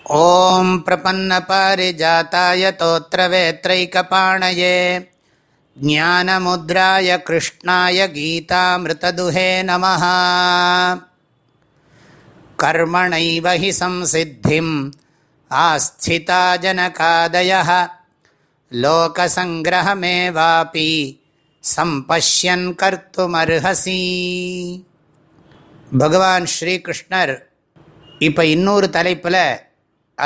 ॐ प्रपन्नपारिजाताय तोत्रवेत्रैकपाणये ज्ञानमुद्राय कृष्णाय गीतामृतदुहे नमः कर्मणैव हि संसिद्धिम् आस्थिता जनकादयः लोकसङ्ग्रहमेवापि सम्पश्यन् कर्तुमर्हसि பகவான் ஸ்ரீகிருஷ்ணர் இப்போ இன்னொரு தலைப்பில்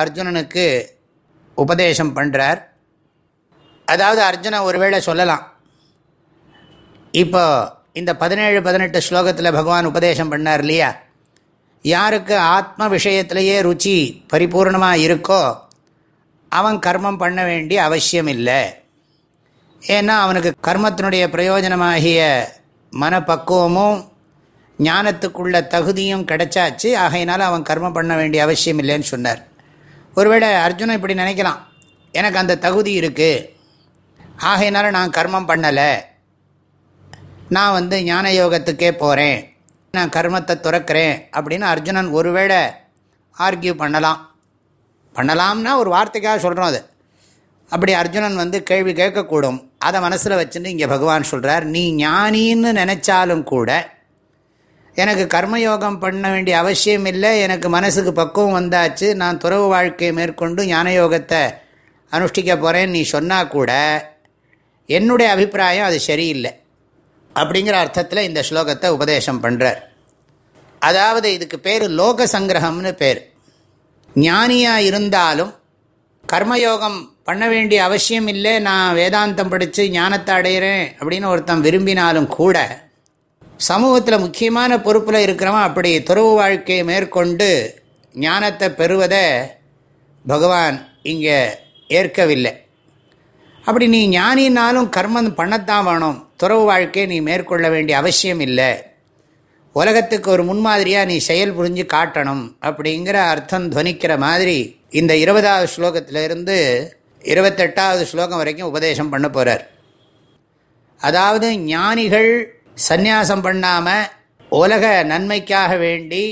அர்ஜுனனுக்கு உபதேசம் பண்ணுறார் அதாவது அர்ஜுன ஒருவேளை சொல்லலாம். இப்போ இந்த பதினேழு பதினெட்டு ஸ்லோகத்தில் பகவான் உபதேசம் பண்ணார் இல்லையா? யாருக்கு ஆத்ம விஷயத்திலேயே ருச்சி பரிபூர்ணமாக இருக்கோ அவன் கர்மம் பண்ண வேண்டிய அவசியம் இல்லை ஏன்னா அவனுக்கு கர்மத்தினுடைய பிரயோஜனமாகிய மனப்பக்குவமும் ஞானத்துக்குள்ள தகுதியும் கிடைச்சாச்சு. ஆகையினால அவன் கர்மம் பண்ண வேண்டிய அவசியம் இல்லைன்னு சொன்னார். ஒருவேளை அர்ஜுனன் இப்படி நினைக்கலாம். எனக்கு அந்த தகுதி இருக்குது ஆகையினால நான் கர்மம் பண்ணலை. நான் வந்து ஞான யோகத்துக்கே போகிறேன் நான் கர்மத்தை துறக்கிறேன் அப்படின்னு அர்ஜுனன் ஒருவேளை ஆர்கியூ பண்ணலாம். பண்ணலாம்னா ஒரு வார்த்தைக்காக சொல்கிறோம் அது. அப்படி அர்ஜுனன் வந்து கேள்வி கேட்கக்கூடும். அதை மனசில் வச்சுட்டு இங்கே பகவான் சொல்கிறார் நீ ஞானின்னு நினச்சாலும் கூட எனக்கு கர்மயோகம் பண்ண வேண்டிய அவசியம் இல்லை. எனக்கு மனசுக்கு பக்குவம் வந்தாச்சு. நான் துறவு வாழ்க்கையை மேற்கொண்டு ஞான யோகத்தை அனுஷ்டிக்க போகிறேன்னு நீ சொன்னால் கூட என்னுடைய அபிப்பிராயம் அது சரியில்லை அப்படிங்கிற அர்த்தத்தில் இந்த ஸ்லோகத்தை உபதேசம் பண்ணுறார் அதாவது இதுக்கு பேர் லோக சங்கிரகம்னு பேர். ஞானியாக இருந்தாலும் கர்மயோகம் பண்ண வேண்டிய அவசியம் இல்லை. நான் வேதாந்தம் படித்து ஞானத்தை அடைகிறேன் அப்படின்னு ஒருத்தன் விரும்பினாலும் கூட சமூகத்தில் முக்கியமான பொறுப்பில் இருக்கிறவன் அப்படி துறவு வாழ்க்கையை மேற்கொண்டு ஞானத்தை பெறுவதை பகவான் இங்கே ஏற்கவில்லை. அப்படி நீ ஞானினாலும் கர்மம் பண்ணத்தான் வேணும். துறவு வாழ்க்கையை நீ மேற்கொள்ள வேண்டிய அவசியம் இல்லை. உலகத்துக்கு ஒரு முன்மாதிரியாக நீ செயல் புரிஞ்சு காட்டணும் அப்படிங்கிற அர்த்தம் துவனிக்கிற மாதிரி இந்த இருபதாவது ஸ்லோகத்திலிருந்து இருபத்தெட்டாவது ஸ்லோகம் வரைக்கும் உபதேசம் பண்ண போகிறார் அதாவது ஞானிகள் சந்நியாசம் பண்ணாமல் உலக நன்மைக்காக வேண்டி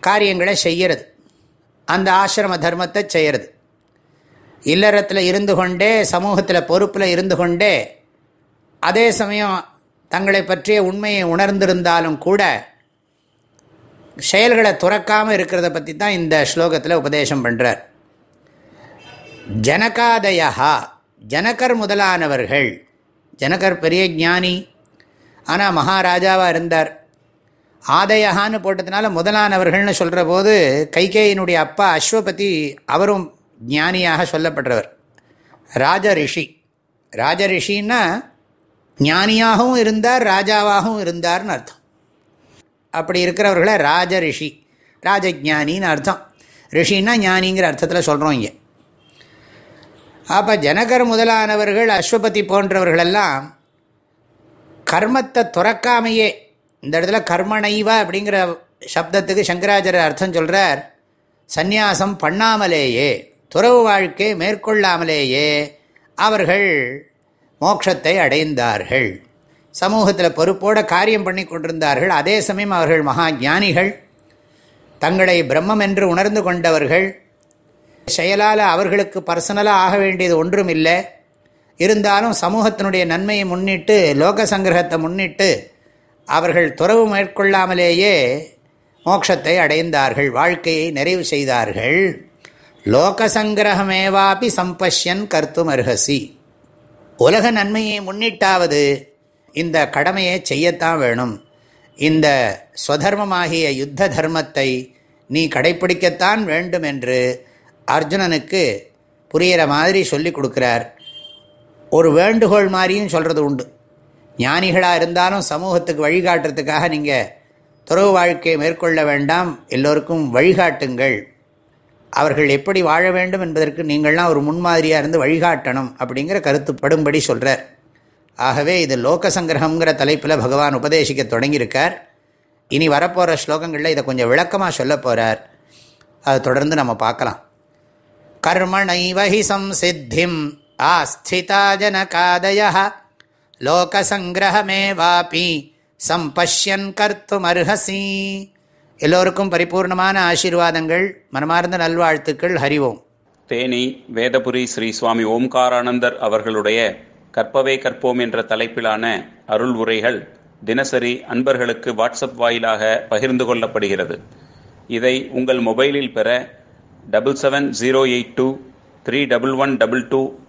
காரியங்களை செய்கிறது அந்த ஆசிரம தர்மத்தை செய்கிறது இல்லறத்தில் இருந்து கொண்டே சமூகத்தில் பொறுப்பில் இருந்து கொண்டே அதே சமயம் தங்களை பற்றிய உண்மையை உணர்ந்திருந்தாலும் கூட செயல்களை துறக்காமல் இருக்கிறத பற்றி தான் இந்த ஸ்லோகத்தில் உபதேசம் பண்ணுறார் ஜனகாதயா ஜனகர் முதலானவர்கள் ஜனகர் பெரிய ஞானி ஆனால் மகாராஜாவாக இருந்தார். ஆதயகான்னு போட்டதுனால முதலானவர்கள்னு சொல்கிற போது கைகேயினுடைய அப்பா அஸ்வபதி அவரும் ஞானியாக சொல்லப்படுறவர் ராஜ ரிஷி ராஜ ரிஷின்னா ஞானியாகவும் இருந்தார் ராஜாவாகவும் இருந்தார்னு அர்த்தம். அப்படி இருக்கிறவர்களை ராஜ ரிஷி ராஜஜானின்னு அர்த்தம். ரிஷின்னா ஞானிங்கிற அர்த்தத்தில் சொல்கிறோம் இங்கே. அப்போ ஜனகர் முதலானவர்கள் அஸ்வபதி போன்றவர்களெல்லாம் கர்மத்தை துறக்காமையே இந்த இடத்துல கர்மனைவா அப்படிங்கிற சப்தத்துக்கு சங்கராச்சாரியர் அர்த்தம் சொல்கிறார் சந்நியாசம் பண்ணாமலேயே துறவு வாழ்க்கை மேற்கொள்ளாமலேயே அவர்கள் மோட்சத்தை அடைந்தார்கள். சமூகத்தில் பொறுப்போட காரியம் பண்ணி கொண்டிருந்தார்கள். அதே சமயம் அவர்கள் மகா ஞானிகள். தங்களை பிரம்மம் என்று உணர்ந்து கொண்டவர்கள். செயலால் அவர்களுக்கு பர்சனலாக ஆக வேண்டியது ஒன்றும் இல்லை இருந்தாலும் சமூகத்தினுடைய நன்மையை முன்னிட்டு லோக சங்கிரகத்தை முன்னிட்டு அவர்கள் துறவு மேற்கொள்ளாமலேயே மோட்சத்தை அடைந்தார்கள் வாழ்க்கையை நிறைவு செய்தார்கள். லோக சங்கிரகமேவாபி சம்பஷ்யன் கர்த்தும் அருகசி. உலக நன்மையை முன்னிட்டாவது இந்த கடமையை செய்யத்தான் வேணும். இந்த ஸ்வதர்மமாகிய யுத்த தர்மத்தை நீ கடைப்பிடிக்கத்தான் வேண்டும் என்று அர்ஜுனனுக்கு புரிகிற மாதிரி சொல்லி கொடுக்குறார். ஒரு வேண்டுகோள் மாதிரியும் சொல்கிறது உண்டு. ஞானிகளாக இருந்தாலும் சமூகத்துக்கு வழிகாட்டுறதுக்காக நீங்கள் துறவு வாழ்க்கையை மேற்கொள்ள வேண்டாம். எல்லோருக்கும் வழிகாட்டுங்கள். அவர்கள் எப்படி வாழ வேண்டும் என்பதற்கு நீங்கள்லாம் ஒரு முன்மாதிரியாக இருந்து வழிகாட்டணும் அப்படிங்கிற கருத்துப்படும்படி சொல்கிறார் ஆகவே இது லோக சங்கிரகங்கிற தலைப்பில் பகவான் உபதேசிக்க தொடங்கியிருக்கார். இனி வரப்போகிற ஸ்லோகங்களில் இதை கொஞ்சம் விளக்கமாக சொல்ல போகிறார் அதை தொடர்ந்து நம்ம பார்க்கலாம். கர்மணைவஹி சம்சித்திம் ஆஸ்திதா ஜனகாதய லோகசங்கிரகமேவாபி சம்பஷ்யன் கர்த்துமர்ஹசி எல்லோருக்கும் பரிபூர்ணமான ஆசீர்வாதங்கள் மனமார்ந்த நல்வாழ்த்துக்கள் ஹரிவோம் தேனி வேதபுரி ஸ்ரீ சுவாமி ஓம்காரானந்தர் அவர்களுடைய கற்பவே கற்போம் என்ற தலைப்பிலான அருள் உரைகள் தினசரி அன்பர்களுக்கு வாட்ஸ்அப் வாயிலாக பகிர்ந்து கொள்ளப்படுகிறது. இதை உங்கள் மொபைலில் பெற double seven zero eight two three double one double two